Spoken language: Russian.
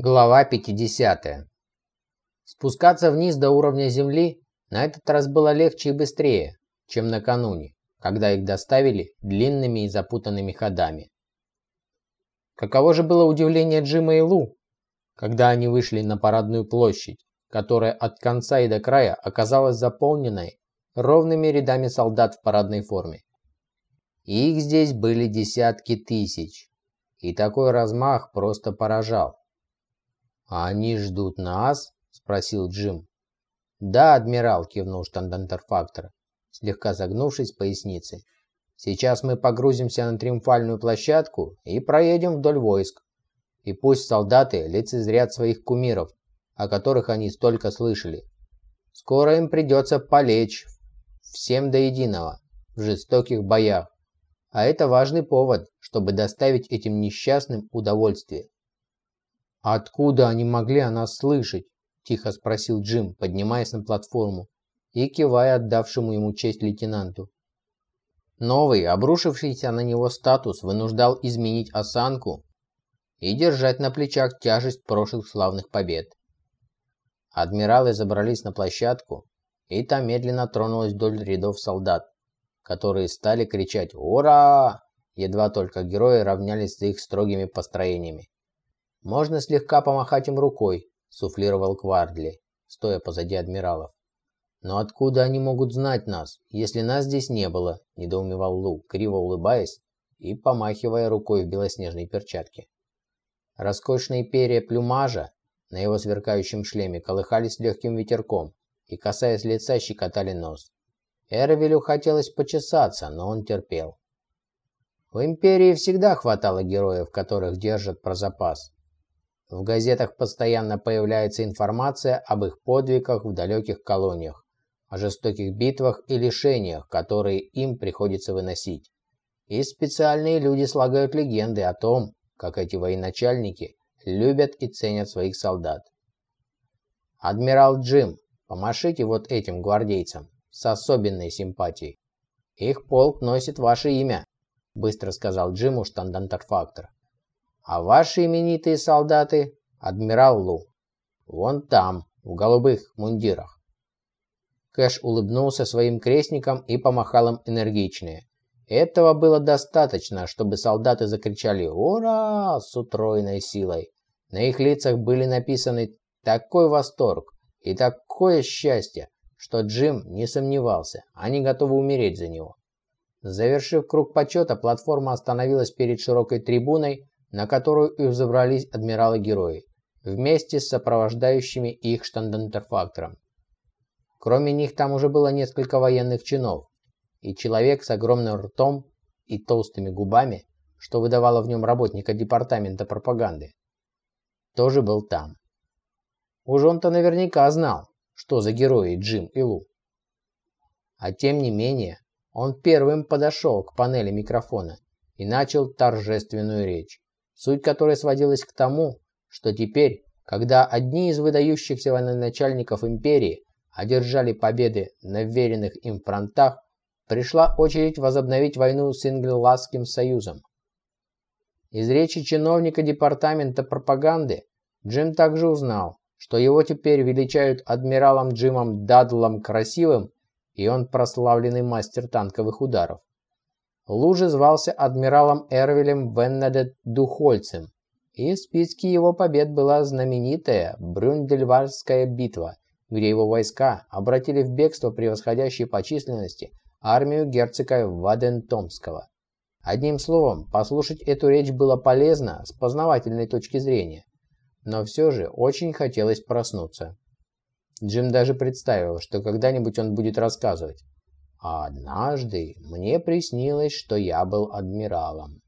Глава 50. Спускаться вниз до уровня земли на этот раз было легче и быстрее, чем накануне, когда их доставили длинными и запутанными ходами. Каково же было удивление Джима и Лу, когда они вышли на парадную площадь, которая от конца и до края оказалась заполненной ровными рядами солдат в парадной форме. Их здесь были десятки тысяч, и такой размах просто поражал. «А они ждут нас?» – спросил Джим. «Да, адмирал», – кивнул штандантерфактор, слегка загнувшись поясницей. «Сейчас мы погрузимся на триумфальную площадку и проедем вдоль войск. И пусть солдаты лицезрят своих кумиров, о которых они столько слышали. Скоро им придется полечь всем до единого в жестоких боях. А это важный повод, чтобы доставить этим несчастным удовольствие. «Откуда они могли о нас слышать?» – тихо спросил Джим, поднимаясь на платформу и кивая отдавшему ему честь лейтенанту. Новый, обрушившийся на него статус вынуждал изменить осанку и держать на плечах тяжесть прошлых славных побед. Адмиралы забрались на площадку, и та медленно тронулась вдоль рядов солдат, которые стали кричать «Ура!», едва только герои равнялись с их строгими построениями. «Можно слегка помахать им рукой», – суфлировал Квардли, стоя позади адмиралов. «Но откуда они могут знать нас, если нас здесь не было?» – недоумевал Лу, криво улыбаясь и помахивая рукой в белоснежной перчатке. Роскошные перья плюмажа на его сверкающем шлеме колыхались легким ветерком и, касаясь лица, щекотали нос. Эрвилю хотелось почесаться, но он терпел. В Империи всегда хватало героев, которых держат про запас. В газетах постоянно появляется информация об их подвигах в далеких колониях, о жестоких битвах и лишениях, которые им приходится выносить. И специальные люди слагают легенды о том, как эти военачальники любят и ценят своих солдат. Адмирал Джим, помашите вот этим гвардейцам с особенной симпатией. Их полк носит ваше имя, быстро сказал Джиму штандантерфактор. А ваши именитые солдаты, адмирал Лу, вон там, в голубых мундирах. Кэш улыбнулся своим крестникам и помахал им энергичнее. Этого было достаточно, чтобы солдаты закричали «Ура!» с утроенной силой. На их лицах были написаны такой восторг и такое счастье, что Джим не сомневался, они готовы умереть за него. Завершив круг почета, платформа остановилась перед широкой трибуной, на которую и взобрались адмиралы-герои, вместе с сопровождающими их штандантерфактором. Кроме них там уже было несколько военных чинов, и человек с огромным ртом и толстыми губами, что выдавало в нем работника департамента пропаганды, тоже был там. Уж он-то наверняка знал, что за герои Джим и Лу. А тем не менее, он первым подошел к панели микрофона и начал торжественную речь суть которой сводилась к тому, что теперь, когда одни из выдающихся военачальников империи одержали победы на веренных им фронтах, пришла очередь возобновить войну с Ингласским союзом. Из речи чиновника департамента пропаганды Джим также узнал, что его теперь величают адмиралом Джимом Дадлом Красивым, и он прославленный мастер танковых ударов. Лужи звался адмиралом Эрвилем Веннеде Духольцем, и в списке его побед была знаменитая Брюндельвальская битва, где его войска обратили в бегство превосходящей по численности армию герцога Вадентомского. Одним словом, послушать эту речь было полезно с познавательной точки зрения, но все же очень хотелось проснуться. Джим даже представил, что когда-нибудь он будет рассказывать, а однажды мне приснилось, что я был адмиралом.